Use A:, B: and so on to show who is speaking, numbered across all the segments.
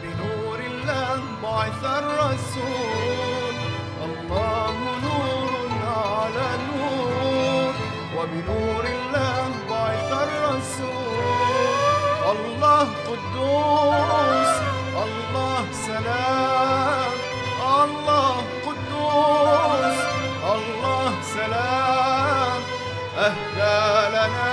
A: وبنور الله بعث الرسول. الله نور على نور وبنور الله بعث الرسول. الله قدوس الله سلام. الله قدوس الله سلام. أهدى لنا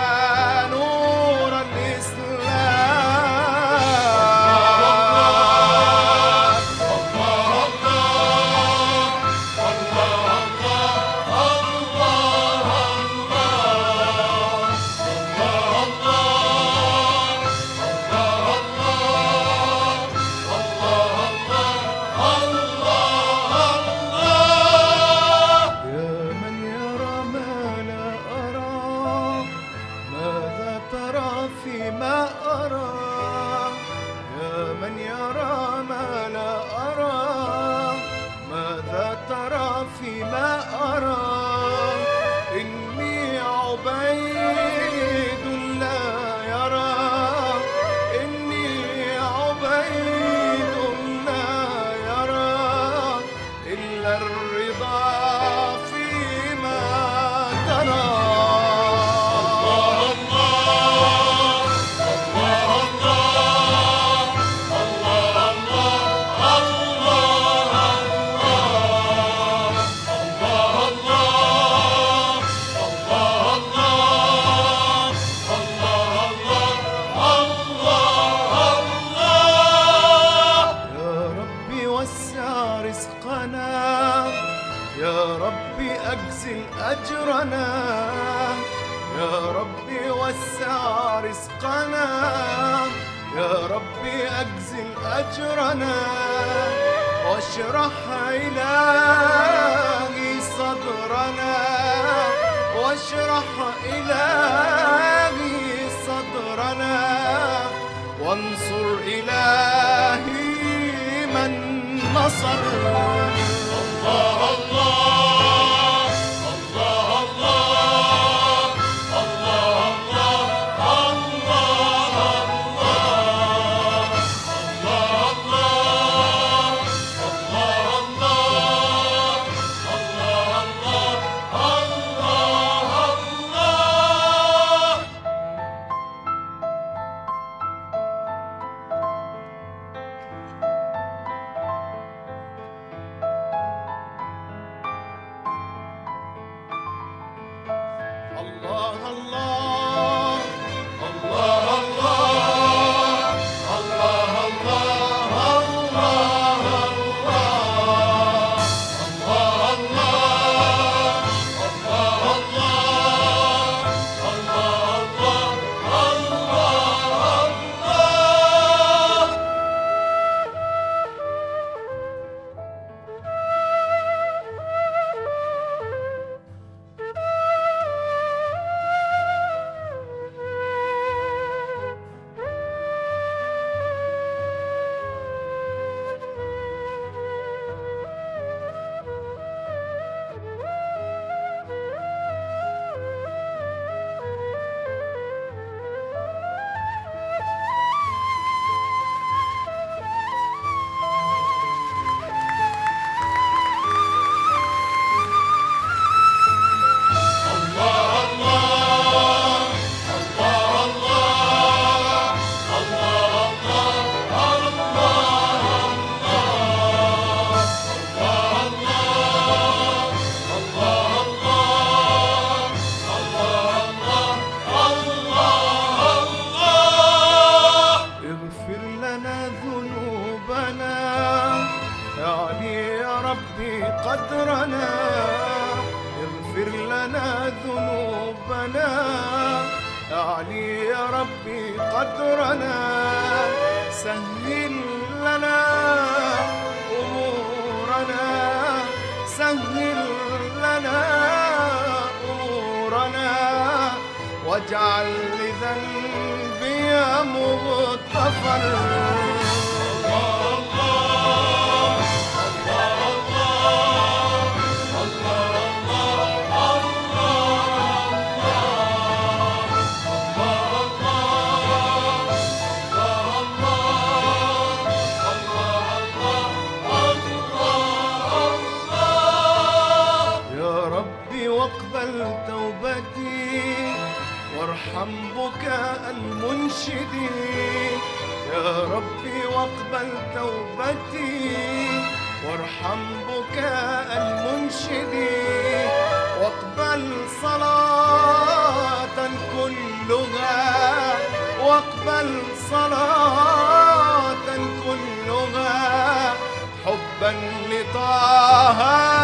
A: وسع رزقنا. يا ربي أجزل أجرنا. يا ربي وسع رزقنا. يا ربي أجزل أجرنا. واشرح إلهي صدرنا. واشرح إلهي صدرنا. وانصر إلهي من نصر الله الله لنا ذنوبنا. اعلي يا ربي قدرنا. اغفر لنا ذنوبنا. اعلي يا ربي قدرنا. سهل لنا أمورنا. سهل لنا أمورنا. واجعل لذنبي توبتي وارحم بكاء المنشدين. يا ربي واقبل توبتي وارحم بكاء المنشدي واقبل صلاة كلها واقبل صلاة كلها حبا لطه